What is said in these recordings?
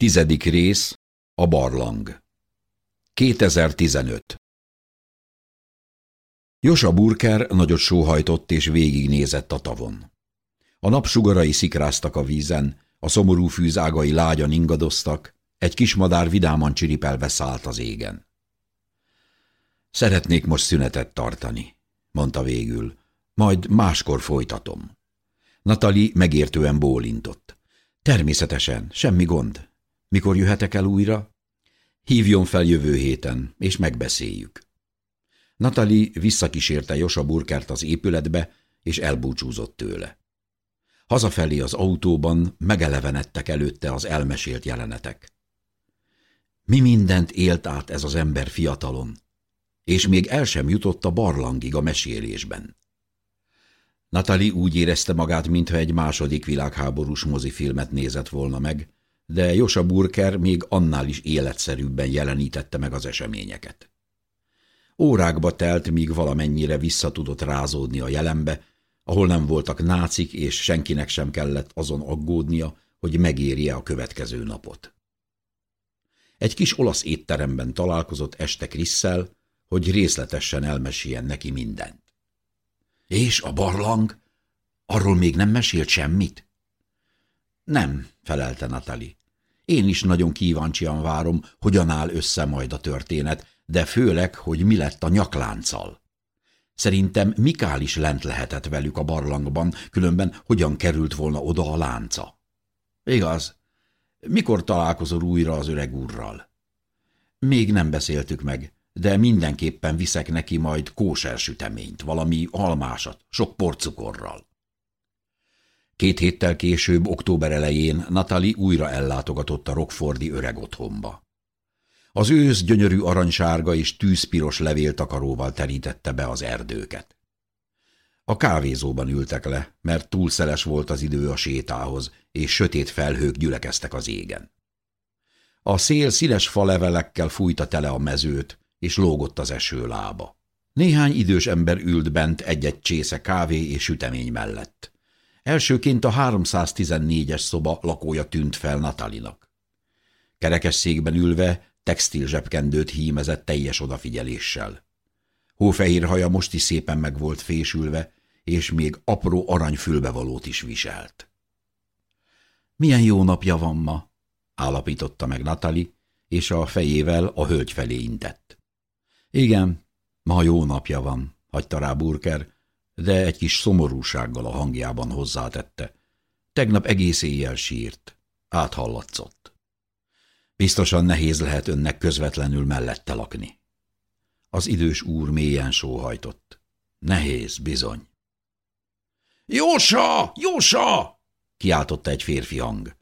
Tizedik rész A barlang 2015 Josa Burker nagyot sóhajtott és végignézett a tavon. A napsugarai szikráztak a vízen, a szomorú fűz ágai lágyan ingadoztak, egy kis madár vidáman csiripelve szállt az égen. Szeretnék most szünetet tartani, mondta végül, majd máskor folytatom. Natali megértően bólintott. Természetesen, semmi gond. Mikor jöhetek el újra? Hívjon fel jövő héten, és megbeszéljük. Natali visszakísérte Josa Burkert az épületbe, és elbúcsúzott tőle. Hazafelé az autóban megelevenedtek előtte az elmesélt jelenetek. Mi mindent élt át ez az ember fiatalon, és még el sem jutott a barlangig a mesélésben. Natali úgy érezte magát, mintha egy második világháborús mozifilmet nézett volna meg, de Josa Burker még annál is életszerűbben jelenítette meg az eseményeket. Órákba telt, míg valamennyire visszatudott rázódni a jelenbe, ahol nem voltak nácik, és senkinek sem kellett azon aggódnia, hogy megérje a következő napot. Egy kis olasz étteremben találkozott este Krisszel, hogy részletesen elmeséljen neki mindent. És a barlang? Arról még nem mesélt semmit? Nem, felelte Natali. Én is nagyon kíváncsian várom, hogyan áll össze majd a történet, de főleg, hogy mi lett a nyaklánccal. Szerintem Mikál is lent lehetett velük a barlangban, különben hogyan került volna oda a lánca. Igaz. Mikor találkozol újra az öreg úrral? Még nem beszéltük meg, de mindenképpen viszek neki majd kósersüteményt, valami almásat, sok porcukorral. Két héttel később, október elején Natali újra ellátogatott a Rockfordi öreg otthonba. Az ősz gyönyörű aranysárga és tűzpiros levéltakaróval terítette be az erdőket. A kávézóban ültek le, mert túl szeles volt az idő a sétához, és sötét felhők gyülekeztek az égen. A szél színes falevelekkel fújta tele a mezőt, és lógott az eső lába. Néhány idős ember ült bent egy-egy csésze kávé és sütemény mellett. Elsőként a 314-es szoba lakója tűnt fel Natalinak. Kerekesszékben ülve textil zsebkendőt hímezett teljes odafigyeléssel. Hófehér haja most is szépen meg volt fésülve, és még apró aranyfülbevalót is viselt. Milyen jó napja van ma, állapította meg Natali, és a fejével a hölgy felé intett. Igen, ma jó napja van, hagyta rá Burker, de egy kis szomorúsággal a hangjában hozzátette. Tegnap egész éjjel sírt. Áthallatszott. Biztosan nehéz lehet önnek közvetlenül mellette lakni. Az idős úr mélyen sóhajtott. Nehéz, bizony. Jósa! Jósa! kiáltotta egy férfi hang.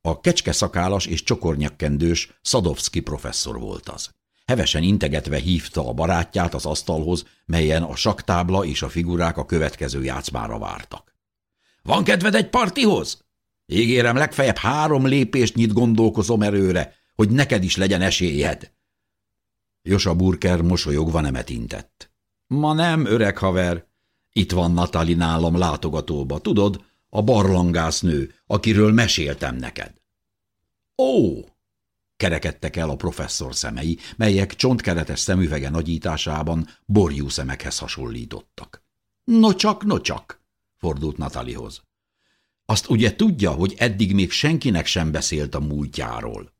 A kecske szakálas és csokornyakkendős Szadovszki professzor volt az. Hevesen integetve hívta a barátját az asztalhoz, melyen a saktábla és a figurák a következő játszmára vártak. – Van kedved egy partihoz? Ígérem, legfeljebb három lépést nyit gondolkozom erőre, hogy neked is legyen esélyed. Josa Burker mosolyogva nemet intett. – Ma nem, öreg haver. Itt van Natali nálam látogatóba, tudod, a barlangásznő, akiről meséltem neked. – Ó! Kerekedtek el a professzor szemei, melyek csontkeretes szemüvege nagyításában borjú szemekhez hasonlítottak. No csak, no csak, fordult Natalihoz. Azt ugye tudja, hogy eddig még senkinek sem beszélt a múltjáról.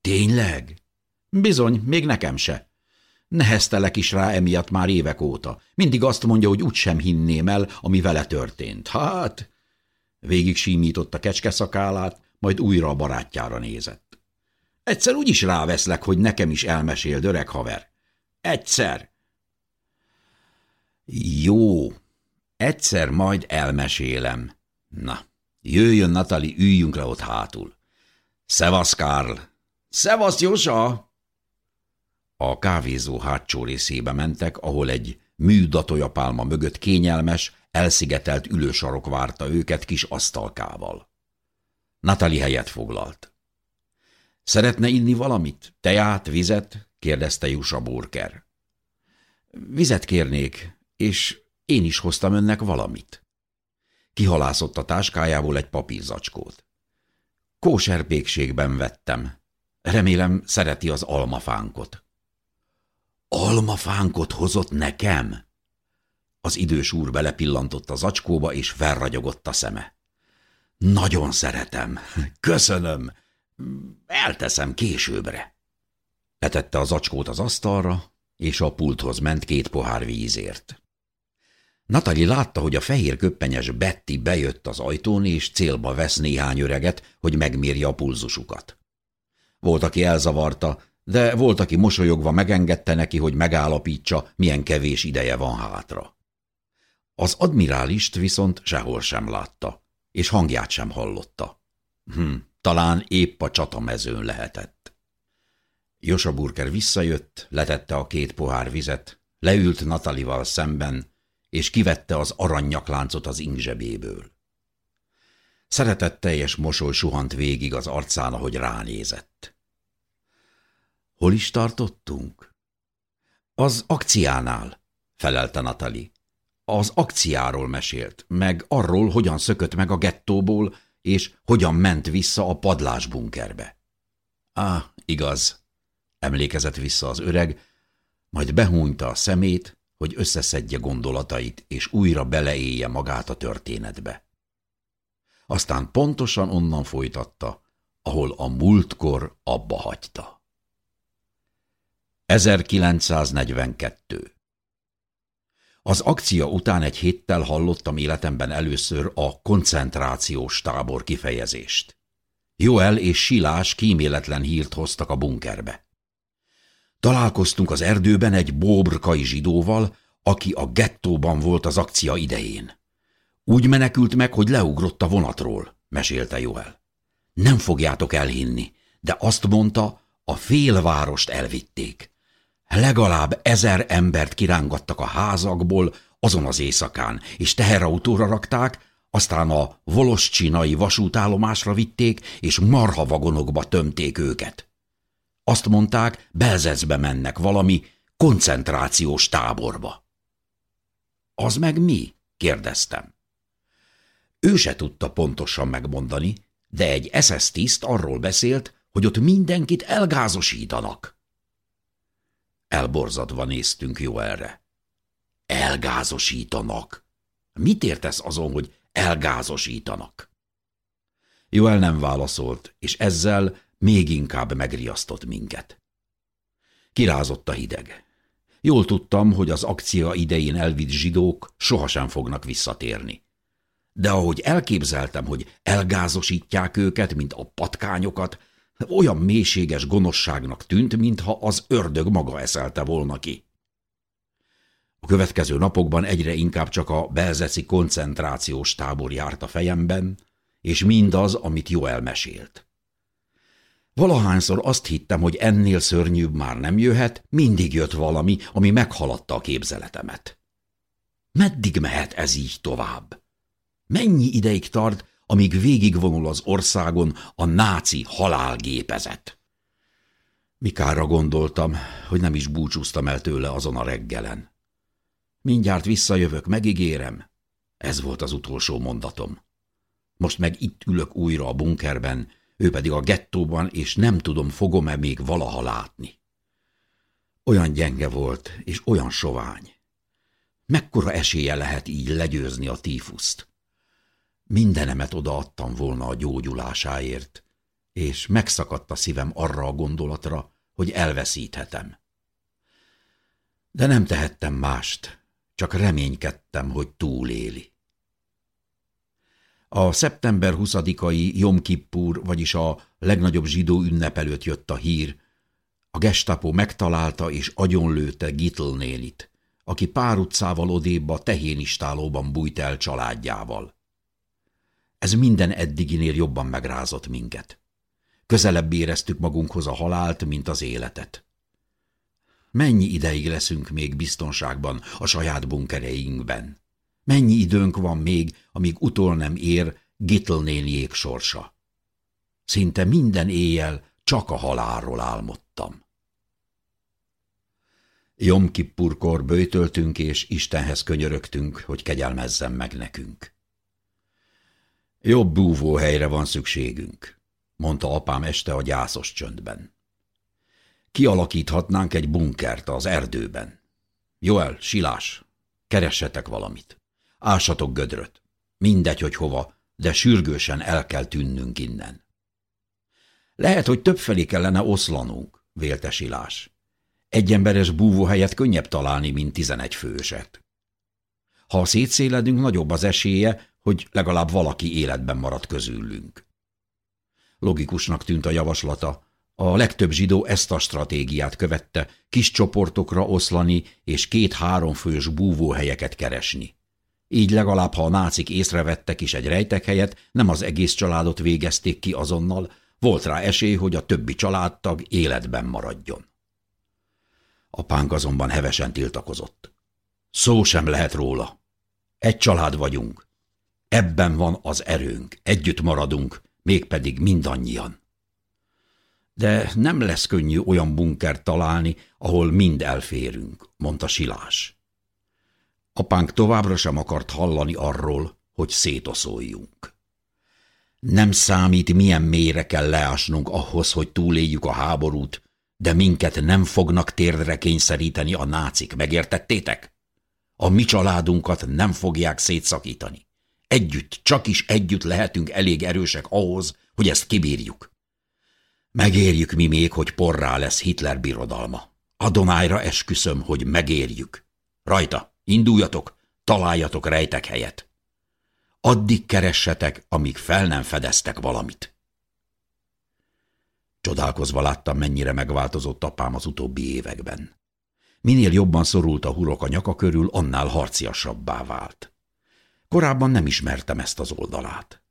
Tényleg? Bizony, még nekem se. Neheztelek is rá emiatt már évek óta. Mindig azt mondja, hogy úgysem hinném el, ami vele történt. Hát... Végig símított a szakálát, majd újra a barátjára nézett. Egyszer úgy is ráveszlek, hogy nekem is elmesél, öreg haver. Egyszer. Jó, egyszer majd elmesélem. Na, jöjjön, Natali, üljünk le ott hátul. Szevasz, Karl! Szevasz, Josa! A kávézó hátsó részébe mentek, ahol egy mű pálma mögött kényelmes, elszigetelt ülősarok várta őket kis asztalkával. Natali helyet foglalt. Szeretne inni valamit? Teját, vizet? kérdezte Jusa Burker. Vizet kérnék, és én is hoztam önnek valamit. Kihalászott a táskájából egy papírzacskót. Kóserpékségben vettem. Remélem szereti az almafánkot. Almafánkot hozott nekem? Az idős úr belepillantott az acskóba, és felragyogott a szeme. Nagyon szeretem. Köszönöm. Elteszem későbbre. Letette az acskót az asztalra, és a pulthoz ment két pohár vízért. Natali látta, hogy a fehér köppenyes Betty bejött az ajtón, és célba vesz néhány öreget, hogy megmérje a pulzusukat. Volt, aki elzavarta, de volt, aki mosolyogva megengedte neki, hogy megállapítsa, milyen kevés ideje van hátra. Az admirálist viszont sehol sem látta, és hangját sem hallotta. Hm, talán épp a csatamezőn lehetett. Josa Burker visszajött, letette a két pohár vizet, leült Natalival szemben, és kivette az aranynyakláncot az ingzsebéből. Szeretetteljes mosoly suhant végig az arcán, ahogy ránézett. Hol is tartottunk? Az akciánál, felelte Natali. Az akciáról mesélt, meg arról, hogyan szökött meg a gettóból, és hogyan ment vissza a padlásbunkerbe. Á, igaz, emlékezett vissza az öreg, majd behúnyta a szemét, hogy összeszedje gondolatait, és újra beleélje magát a történetbe. Aztán pontosan onnan folytatta, ahol a múltkor abba hagyta. 1942 Az akcia után egy héttel hallottam életemben először a koncentrációs tábor kifejezést. Joel és Silás kíméletlen hírt hoztak a bunkerbe. Találkoztunk az erdőben egy bóbrkai zsidóval, aki a gettóban volt az akcia idején. Úgy menekült meg, hogy leugrott a vonatról, mesélte Joel. Nem fogjátok elhinni, de azt mondta, a félvárost elvitték. Legalább ezer embert kirángattak a házakból azon az éjszakán, és teherautóra rakták, aztán a Voloscsinai vasútállomásra vitték, és marhavagonokba tömték őket. Azt mondták, Belzecbe mennek valami koncentrációs táborba. Az meg mi? kérdeztem. Ő se tudta pontosan megmondani, de egy SS tiszt arról beszélt, hogy ott mindenkit elgázosítanak. Elborzadva néztünk jó erre. Elgázosítanak? Mit értesz azon, hogy elgázosítanak? Joel nem válaszolt, és ezzel még inkább megriasztott minket. Kirázott a hideg. Jól tudtam, hogy az akcia idején elvitt zsidók sohasem fognak visszatérni. De ahogy elképzeltem, hogy elgázosítják őket, mint a patkányokat, olyan mélységes gonoszságnak tűnt, mintha az ördög maga eszelte volna ki. A következő napokban egyre inkább csak a belzeci koncentrációs tábor járt a fejemben, és mindaz, amit Joel mesélt. Valahányszor azt hittem, hogy ennél szörnyűbb már nem jöhet, mindig jött valami, ami meghaladta a képzeletemet. Meddig mehet ez így tovább? Mennyi ideig tart, amíg végigvonul az országon a náci halálgépezet? Mikára gondoltam, hogy nem is búcsúztam el tőle azon a reggelen. Mindjárt visszajövök, megígérem. Ez volt az utolsó mondatom. Most meg itt ülök újra a bunkerben, ő pedig a gettóban, és nem tudom, fogom-e még valaha látni. Olyan gyenge volt, és olyan sovány. Mekkora esélye lehet így legyőzni a tífuszt? Mindenemet odaadtam volna a gyógyulásáért, és megszakadt a szívem arra a gondolatra, hogy elveszíthetem. De nem tehettem mást, csak reménykedtem, hogy túléli. A szeptember 20-ai Jom Kippur, vagyis a legnagyobb zsidó ünnep előtt jött a hír. A gestapo megtalálta és agyonlőtte Gittl nénit, aki pár utcával odébb a tehénistálóban bújt el családjával. Ez minden eddiginél jobban megrázott minket. Közelebb éreztük magunkhoz a halált, mint az életet. Mennyi ideig leszünk még biztonságban a saját bunkereinkben? Mennyi időnk van még, amíg utol nem ér Gittl néniék sorsa? Szinte minden éjjel csak a halálról álmodtam. Jom Kippurkor bőtöltünk és Istenhez könyörögtünk, hogy kegyelmezzen meg nekünk. Jobb búvóhelyre van szükségünk. mondta apám este a gyászos csöndben. Kialakíthatnánk egy bunkert az erdőben. Joel, silás, keressetek valamit. Ásatok gödröt. Mindegy, hogy hova, de sürgősen el kell tűnnünk innen. Lehet, hogy többfelé kellene oszlanunk, vélte Silás. Egy emberes búvóhelyet könnyebb találni, mint tizenegy főset. Ha szétszéledünk, nagyobb az esélye, hogy legalább valaki életben marad közülünk. Logikusnak tűnt a javaslata. A legtöbb zsidó ezt a stratégiát követte, kis csoportokra oszlani és két-három fős búvóhelyeket keresni. Így legalább, ha a nácik észrevettek is egy rejtek helyet, nem az egész családot végezték ki azonnal, volt rá esély, hogy a többi családtag életben maradjon. Apánk azonban hevesen tiltakozott. Szó sem lehet róla. Egy család vagyunk. Ebben van az erőnk, együtt maradunk, mégpedig mindannyian. De nem lesz könnyű olyan bunkert találni, ahol mind elférünk, mondta Silás. Apánk továbbra sem akart hallani arról, hogy szétoszoljunk. Nem számít, milyen mélyre kell leásnunk ahhoz, hogy túléljük a háborút, de minket nem fognak térdre kényszeríteni a nácik, megértettétek? A mi családunkat nem fogják szétszakítani. Együtt, csak is együtt lehetünk elég erősek ahhoz, hogy ezt kibírjuk. Megérjük mi még, hogy porrá lesz Hitler birodalma. Adomájra esküszöm, hogy megérjük. Rajta, induljatok, találjatok rejtek helyet. Addig keressetek, amíg fel nem fedeztek valamit. Csodálkozva láttam, mennyire megváltozott apám az utóbbi években. Minél jobban szorult a hurok a nyaka körül, annál harciasabbá vált. Korábban nem ismertem ezt az oldalát.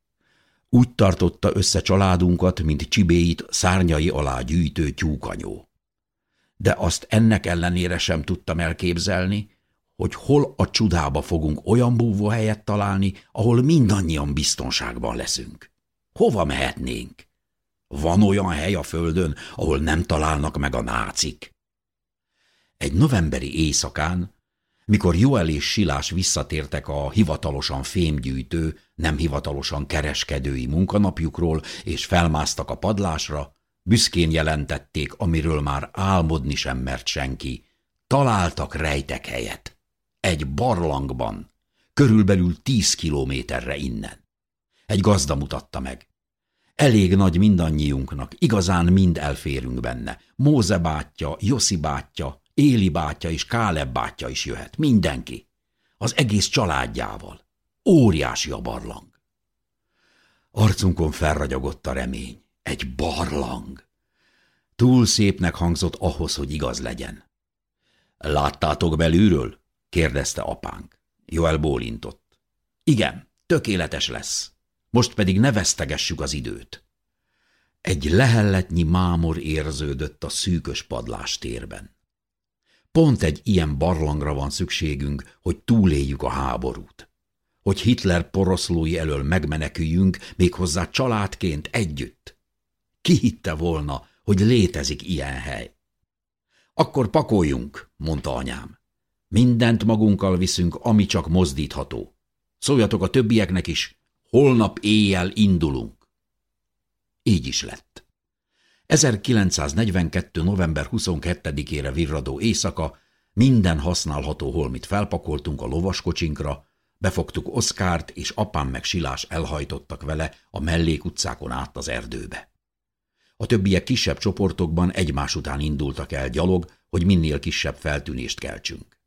Úgy tartotta össze családunkat, mint csibéit szárnyai alá gyűjtő tyúkanyó. De azt ennek ellenére sem tudtam elképzelni, hogy hol a csudába fogunk olyan búvóhelyet találni, ahol mindannyian biztonságban leszünk. Hova mehetnénk? Van olyan hely a földön, ahol nem találnak meg a nácik? Egy novemberi éjszakán, mikor Joel és Silás visszatértek a hivatalosan fémgyűjtő, nem hivatalosan kereskedői munkanapjukról, és felmásztak a padlásra, büszkén jelentették, amiről már álmodni sem mert senki. Találtak rejtek helyet. Egy barlangban, körülbelül tíz kilométerre innen. Egy gazda mutatta meg. Elég nagy mindannyiunknak, igazán mind elférünk benne. Móze bátyja, Joszi bátyja, Éli bátyja és Káleb bátyja is jöhet, mindenki. Az egész családjával. Óriási a barlang. Arcunkon felragyogott a remény. Egy barlang. Túl szépnek hangzott ahhoz, hogy igaz legyen. Láttátok belülről? kérdezte apánk. Joel bólintott. Igen, tökéletes lesz. Most pedig ne vesztegessük az időt. Egy lehelletnyi mámor érződött a szűkös padlás térben. Pont egy ilyen barlangra van szükségünk, hogy túléljük a háborút. Hogy Hitler poroszlói elől megmeneküljünk, méghozzá családként együtt. Ki hitte volna, hogy létezik ilyen hely? Akkor pakoljunk, mondta anyám. Mindent magunkkal viszünk, ami csak mozdítható. Szóljatok a többieknek is, holnap éjjel indulunk. Így is lett. 1942. november 22-ére virradó éjszaka minden használható holmit felpakoltunk a lovaskocsinkra, befogtuk Oszkárt, és apám meg Silás elhajtottak vele a mellékutcákon át az erdőbe. A többiek kisebb csoportokban egymás után indultak el gyalog, hogy minél kisebb feltűnést keltsünk.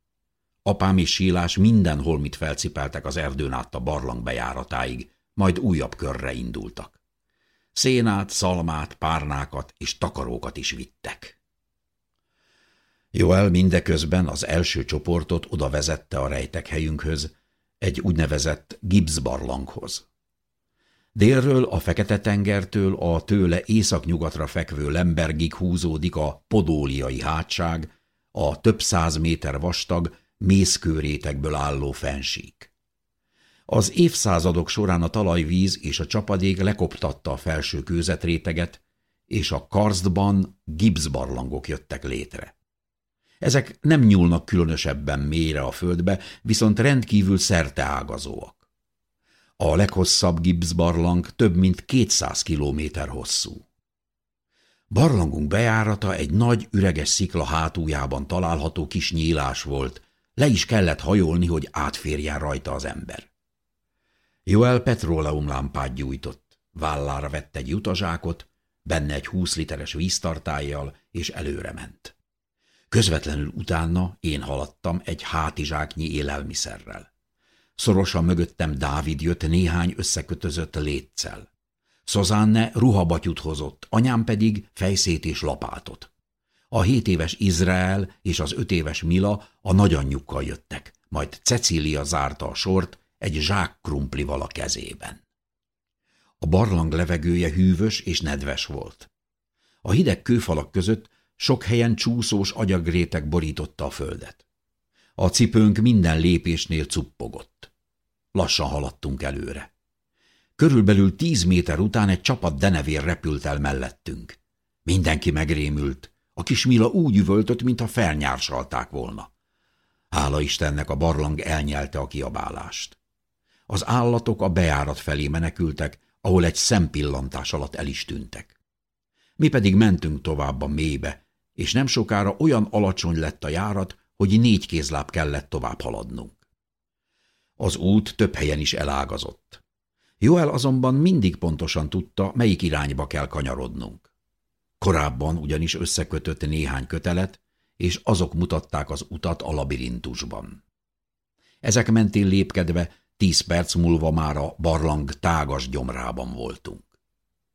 Apám és Sílás minden holmit felcipeltek az erdőn át a barlang bejáratáig, majd újabb körre indultak. Szénát, szalmát, párnákat és takarókat is vittek. Joel mindeközben az első csoportot oda vezette a rejtek helyünkhöz, egy úgynevezett Gibbs-barlanghoz. Délről a Fekete-tengertől a tőle északnyugatra fekvő Lembergig húzódik a podóliai hátság, a több száz méter vastag, mészkőrétekből álló fensík. Az évszázadok során a talajvíz és a csapadék lekoptatta a felső kőzetréteget, és a karstban gipszbarlangok jöttek létre. Ezek nem nyúlnak különösebben mélyre a földbe, viszont rendkívül szerteágazóak. A leghosszabb Gibbs barlang több mint 200 kilométer hosszú. Barlangunk bejárata egy nagy, üreges szikla hátuljában található kis nyílás volt, le is kellett hajolni, hogy átférjen rajta az ember. Joel petróleumlámpát gyújtott, vállára vett egy jutazsákot, benne egy húsz literes víztartályjal, és előre ment. Közvetlenül utána én haladtam egy hátizsáknyi élelmiszerrel. Szorosan mögöttem Dávid jött néhány összekötözött léccel. Szozánne ruhabatyut hozott, anyám pedig fejszét és lapátot. A hét éves Izrael és az öt éves Mila a nagyanyjukkal jöttek, majd Cecília zárta a sort egy zsák krumplival a kezében. A barlang levegője hűvös és nedves volt. A hideg kőfalak között sok helyen csúszós agyagrétek borította a földet. A cipőnk minden lépésnél cuppogott. Lassan haladtunk előre. Körülbelül tíz méter után egy csapat denevér repült el mellettünk. Mindenki megrémült. A kis Mila úgy üvöltött, mintha felnyársalták volna. Hála Istennek a barlang elnyelte a kiabálást. Az állatok a bejárat felé menekültek, ahol egy szempillantás alatt el is tűntek. Mi pedig mentünk tovább a mélybe, és nem sokára olyan alacsony lett a járat, hogy négy kézláb kellett tovább haladnunk. Az út több helyen is elágazott. Joel azonban mindig pontosan tudta, melyik irányba kell kanyarodnunk. Korábban ugyanis összekötött néhány kötelet, és azok mutatták az utat a labirintusban. Ezek mentén lépkedve tíz perc múlva már a barlang tágas gyomrában voltunk.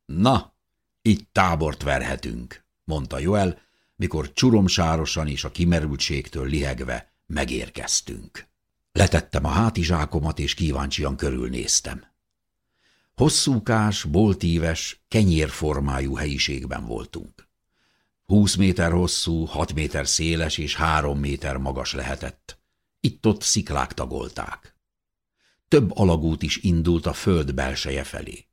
Na, itt tábort verhetünk, mondta Joel, mikor csuromsárosan és a kimerültségtől lihegve megérkeztünk. Letettem a hátizsákomat, és kíváncsian körülnéztem. Hosszúkás, boltíves, kenyérformájú helyiségben voltunk. Húsz méter hosszú, hat méter széles és három méter magas lehetett. Itt-ott sziklák tagolták. Több alagút is indult a föld belseje felé.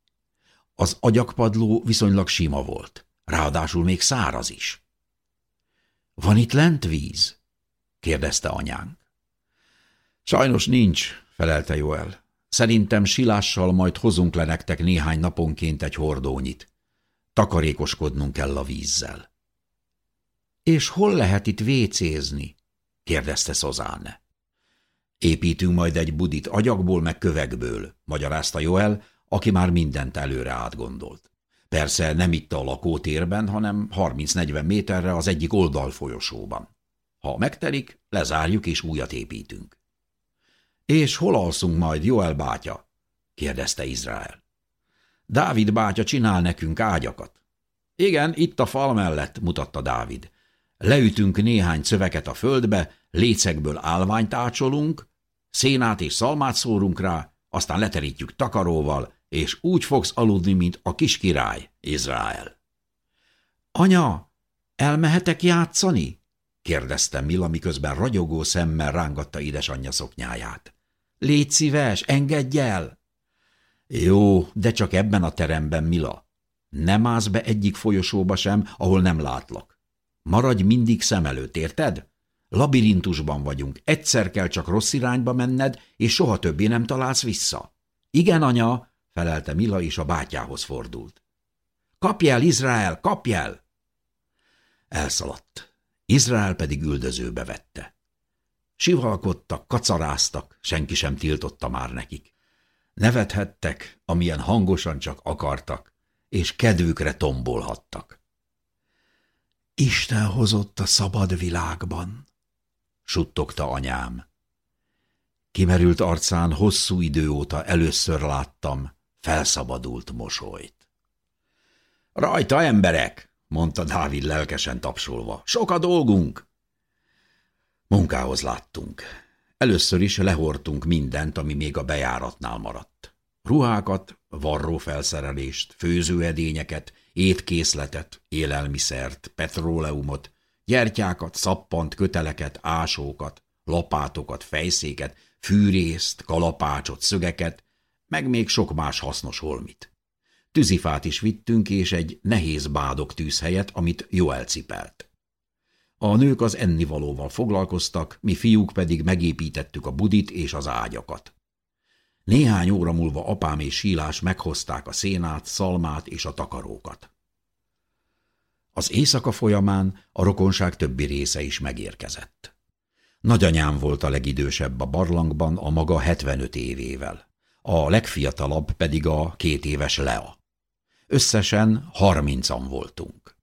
Az agyakpadló viszonylag sima volt, ráadásul még száraz is. – Van itt lent víz? – kérdezte anyánk. – Sajnos nincs – felelte Joel. Szerintem silással majd hozunk le nektek néhány naponként egy hordónyit. Takarékoskodnunk kell a vízzel. – És hol lehet itt vécézni? – kérdezte Szozáne. – Építünk majd egy budit agyagból meg kövekből – magyarázta Joel, aki már mindent előre átgondolt. Persze nem itt a lakótérben, hanem 30-40 méterre az egyik oldalfolyosóban. Ha megtelik, lezárjuk és újat építünk. És hol alszunk majd, Joel bátya? kérdezte Izrael. Dávid bátya csinál nekünk ágyakat. Igen, itt a fal mellett, mutatta Dávid. Leütünk néhány szöveket a földbe, lécekből állványt ácsolunk, szénát és szalmát szórunk rá, aztán leterítjük takaróval, és úgy fogsz aludni, mint a kis király, Izrael. Anya, elmehetek játszani? kérdezte Mila, miközben ragyogó szemmel rángatta édesanyja szoknyáját. Légy szíves, engedj el! Jó, de csak ebben a teremben, Mila. Nem állsz be egyik folyosóba sem, ahol nem látlak. Maradj mindig szem előtt, érted? Labirintusban vagyunk, egyszer kell csak rossz irányba menned, és soha többé nem találsz vissza. Igen, anya, felelte Mila, és a bátyához fordult. Kapj el, Izrael, kapj el! Elszaladt. Izrael pedig üldözőbe vette. Sivalkodtak, kacaráztak, senki sem tiltotta már nekik. Nevethettek, amilyen hangosan csak akartak, és kedvükre tombolhattak. Isten hozott a szabad világban, suttogta anyám. Kimerült arcán hosszú idő óta először láttam felszabadult mosolyt. Rajta, emberek! mondta Dávid lelkesen tapsolva. Sok a dolgunk! Munkához láttunk. Először is lehortunk mindent, ami még a bejáratnál maradt. Ruhákat, varrófelszerelést, főzőedényeket, étkészletet, élelmiszert, petróleumot, gyertyákat, szappant, köteleket, ásókat, lapátokat, fejszéket, fűrészt, kalapácsot, szögeket, meg még sok más hasznos holmit. Tűzifát is vittünk, és egy nehéz bádok tűzhelyet, amit jó elcipelt. A nők az ennivalóval foglalkoztak, mi fiúk pedig megépítettük a budit és az ágyakat. Néhány óra múlva apám és sílás meghozták a szénát, szalmát és a takarókat. Az éjszaka folyamán a rokonság többi része is megérkezett. Nagyanyám volt a legidősebb a barlangban a maga 75 évével, a legfiatalabb pedig a két éves Lea. Összesen harmincan voltunk.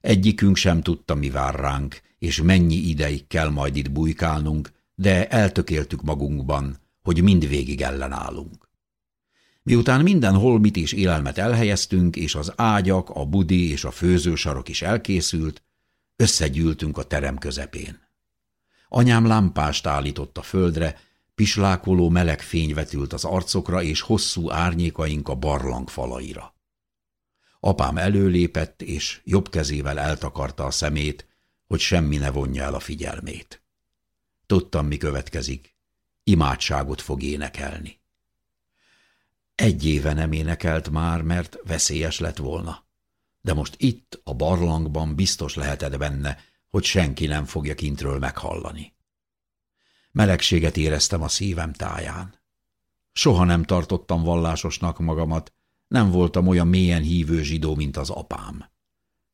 Egyikünk sem tudta, mi vár ránk, és mennyi ideig kell majd itt bujkálnunk, de eltökéltük magunkban, hogy mindvégig ellenállunk. Miután minden holmit és élelmet elhelyeztünk, és az ágyak, a budi és a főzősarok is elkészült, összegyűltünk a terem közepén. Anyám lámpást állított a földre, pislákoló meleg fény vetült az arcokra, és hosszú árnyékaink a barlang falaira. Apám előlépett, és jobb kezével eltakarta a szemét, hogy semmi ne vonja el a figyelmét. Tudtam, mi következik. Imádságot fog énekelni. Egy éve nem énekelt már, mert veszélyes lett volna. De most itt, a barlangban biztos lehetett benne, hogy senki nem fogja kintről meghallani. Melegséget éreztem a szívem táján. Soha nem tartottam vallásosnak magamat, nem voltam olyan mélyen hívő zsidó, mint az apám.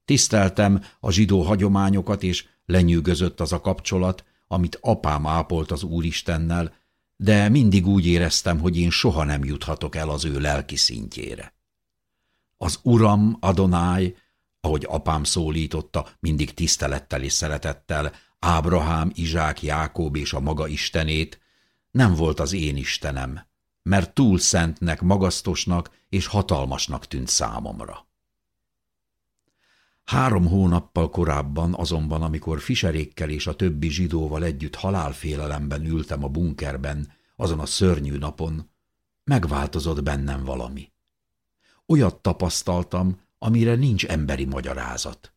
Tiszteltem a zsidó hagyományokat, és lenyűgözött az a kapcsolat, amit apám ápolt az Úristennel, de mindig úgy éreztem, hogy én soha nem juthatok el az ő lelki szintjére. Az Uram, Adonái, ahogy apám szólította, mindig tisztelettel és szeretettel, Ábrahám, Izsák, Jákob és a maga istenét, nem volt az én istenem, mert túl szentnek, magasztosnak és hatalmasnak tűnt számomra. Három hónappal korábban azonban, amikor Fiserékkel és a többi zsidóval együtt halálfélelemben ültem a bunkerben, azon a szörnyű napon, megváltozott bennem valami. Olyat tapasztaltam, amire nincs emberi magyarázat.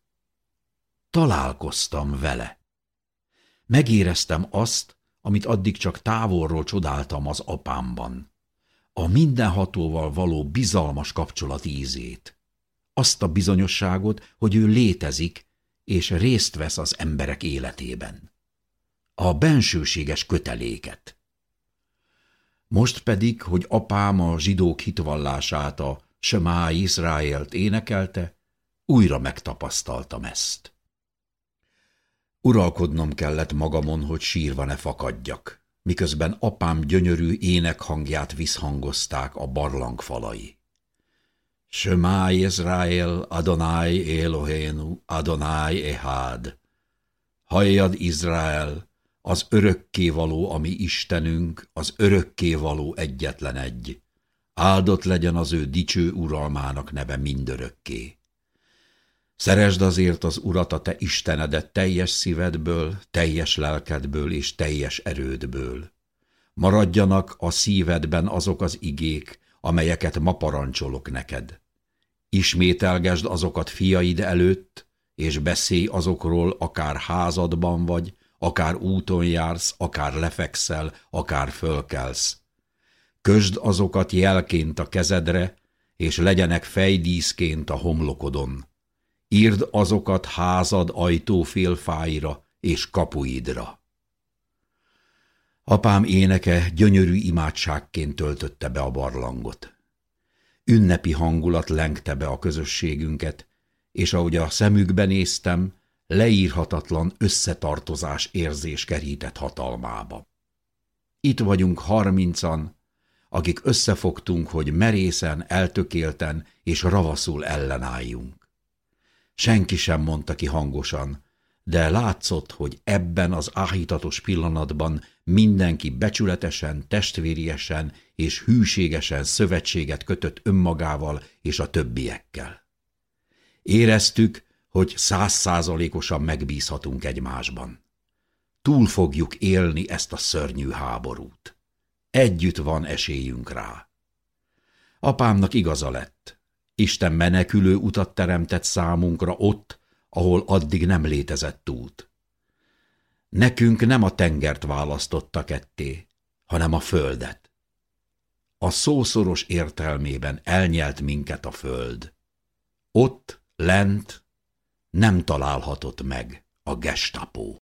Találkoztam vele. Megéreztem azt, amit addig csak távolról csodáltam az apámban. A mindenhatóval való bizalmas kapcsolat ízét azt a bizonyosságot, hogy ő létezik, és részt vesz az emberek életében. A bensőséges köteléket. Most pedig, hogy apám a zsidók hitvallását, a Semá Izraelt énekelte, újra megtapasztaltam ezt. Uralkodnom kellett magamon, hogy sírva ne fakadjak, miközben apám gyönyörű énekhangját visszhangozták a barlang falai. Shema Israel, Adonai Elohénu, Adonai Ehad. Halljad Izrael, az örökkévaló, ami Istenünk, az örökkévaló egyetlen egy. Áldott legyen az ő dicső uralmának neve mindörökké. Szeresd azért az Urat a te Istenedet teljes szívedből, teljes lelkedből és teljes erődből. Maradjanak a szívedben azok az igék, amelyeket ma parancsolok neked. Ismételgesd azokat fiaid előtt, és beszélj azokról, akár házadban vagy, akár úton jársz, akár lefekszel, akár fölkelsz. Kösd azokat jelként a kezedre, és legyenek fejdíszként a homlokodon. Írd azokat házad ajtófélfáira és kapuidra. Apám éneke gyönyörű imádságként töltötte be a barlangot. Ünnepi hangulat lengte be a közösségünket, és ahogy a szemükbe néztem, leírhatatlan összetartozás érzés kerített hatalmába. Itt vagyunk harmincan, akik összefogtunk, hogy merészen, eltökélten és ravaszul ellenálljunk. Senki sem mondta ki hangosan, de látszott, hogy ebben az áhítatos pillanatban mindenki becsületesen, testvériesen és hűségesen szövetséget kötött önmagával és a többiekkel. Éreztük, hogy százszázalékosan megbízhatunk egymásban. Túl fogjuk élni ezt a szörnyű háborút. Együtt van esélyünk rá. Apámnak igaza lett. Isten menekülő utat teremtett számunkra ott, ahol addig nem létezett út. Nekünk nem a tengert választotta ketté, hanem a földet. A szószoros értelmében elnyelt minket a föld. Ott, lent nem találhatott meg a gestapó.